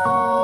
Oh.